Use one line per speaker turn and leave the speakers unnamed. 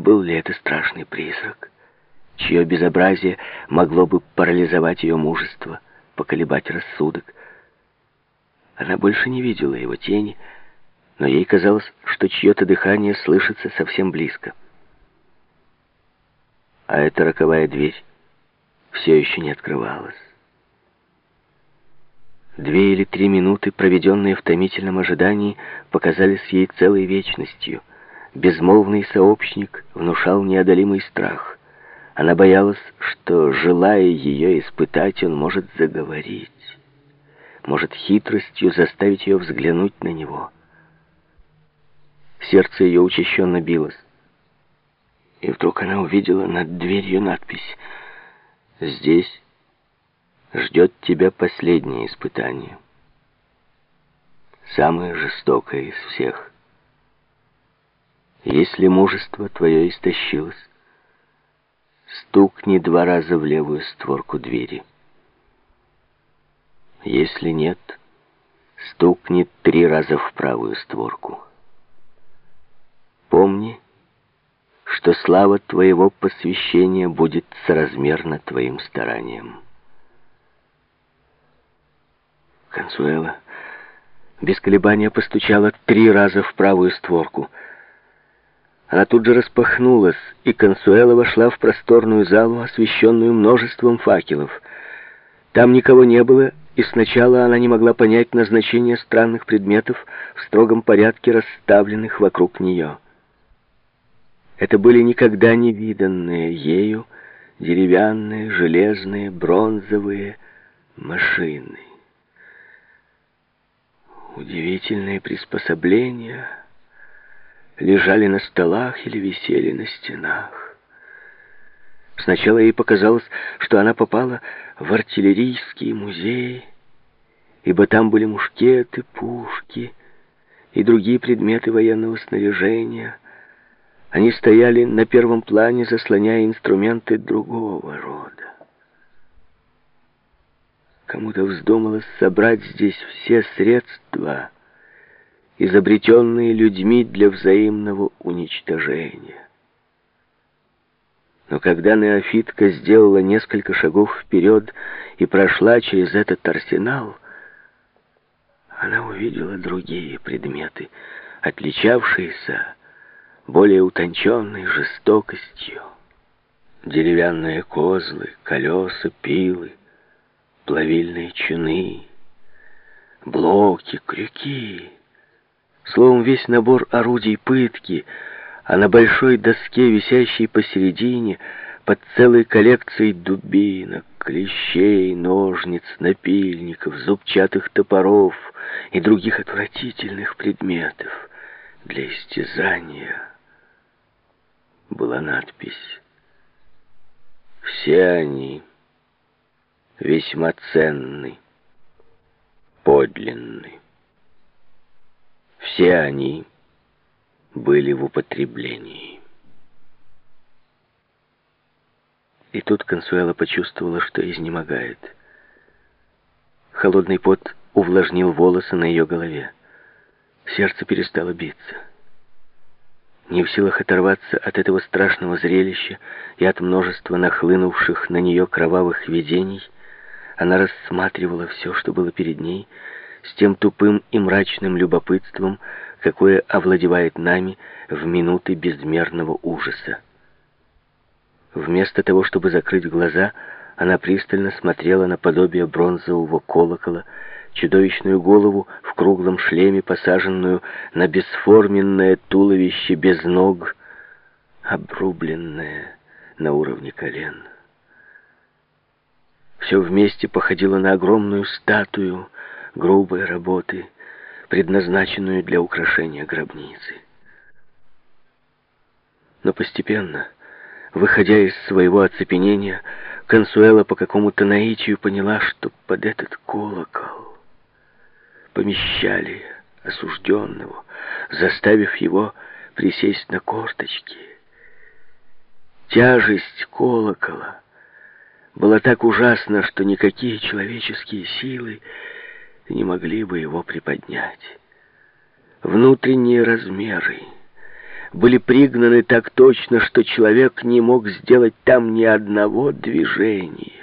Был ли это страшный призрак, чье безобразие могло бы парализовать ее мужество, поколебать рассудок? Она больше не видела его тени, но ей казалось, что чье-то дыхание слышится совсем близко. А эта роковая дверь все еще не открывалась. Две или три минуты, проведенные в томительном ожидании, показались ей целой вечностью. Безмолвный сообщник внушал неодолимый страх. Она боялась, что, желая ее испытать, он может заговорить, может хитростью заставить ее взглянуть на него. Сердце ее учащенно билось. И вдруг она увидела над дверью надпись «Здесь ждет тебя последнее испытание. Самое жестокое из всех. Если мужество твое истощилось, стукни два раза в левую створку двери. Если нет, стукни три раза в правую створку. Помни, что слава твоего посвящения будет соразмерна твоим стараниям. Консуэла без колебания постучала три раза в правую створку. Она тут же распахнулась, и Консуэла вошла в просторную залу, освещенную множеством факелов. Там никого не было, и сначала она не могла понять назначение странных предметов в строгом порядке, расставленных вокруг нее. Это были никогда не виданные ею деревянные, железные, бронзовые машины. Удивительные приспособления лежали на столах или висели на стенах. Сначала ей показалось, что она попала в артиллерийский музей, ибо там были мушкеты, пушки и другие предметы военного снаряжения. Они стояли на первом плане, заслоняя инструменты другого рода. Кому-то вздумалось собрать здесь все средства, изобретенные людьми для взаимного уничтожения. Но когда Неофитка сделала несколько шагов вперед и прошла через этот арсенал, она увидела другие предметы, отличавшиеся более утонченной жестокостью. Деревянные козлы, колеса, пилы, плавильные чуны, блоки, крюки. Словом, весь набор орудий пытки, а на большой доске, висящей посередине, под целой коллекцией дубинок, клещей, ножниц, напильников, зубчатых топоров и других отвратительных предметов для истязания, была надпись «Все они» весьма ценный, подлинный. Все они были в употреблении. И тут Консуэла почувствовала, что изнемогает. Холодный пот увлажнил волосы на ее голове. Сердце перестало биться. Не в силах оторваться от этого страшного зрелища и от множества нахлынувших на нее кровавых видений, она рассматривала все, что было перед ней, с тем тупым и мрачным любопытством, какое овладевает нами в минуты безмерного ужаса. Вместо того, чтобы закрыть глаза, она пристально смотрела на подобие бронзового колокола, чудовищную голову в круглом шлеме, посаженную на бесформенное туловище без ног, обрубленное на уровне колен. Все вместе походило на огромную статую грубой работы, предназначенную для украшения гробницы. Но постепенно, выходя из своего оцепенения, Консуэла по какому-то наитию поняла, что под этот колокол помещали осужденного, заставив его присесть на корточки. Тяжесть колокола была так ужасна, что никакие человеческие силы не могли бы его приподнять. Внутренние размеры, были пригнаны так точно, что человек не мог сделать там ни одного движения.